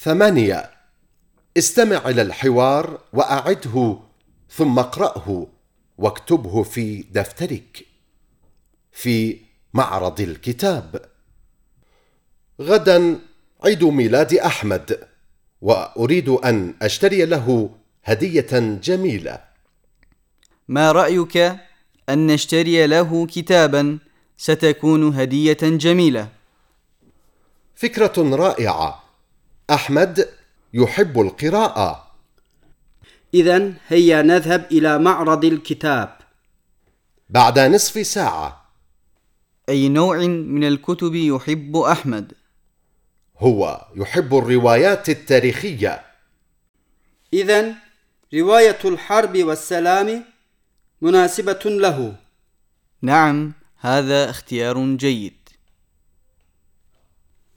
ثمانية. استمع إلى الحوار وأعده ثم اقرأه واكتبه في دفترك. في معرض الكتاب. غدا عيد ميلاد أحمد وأريد أن أشتري له هدية جميلة. ما رأيك أن نشتري له كتابا؟ ستكون هدية جميلة. فكرة رائعة. أحمد يحب القراءة. إذا هيا نذهب إلى معرض الكتاب. بعد نصف ساعة. أي نوع من الكتب يحب أحمد؟ هو يحب الروايات التاريخية. إذا رواية الحرب والسلام مناسبة له. نعم هذا اختيار جيد.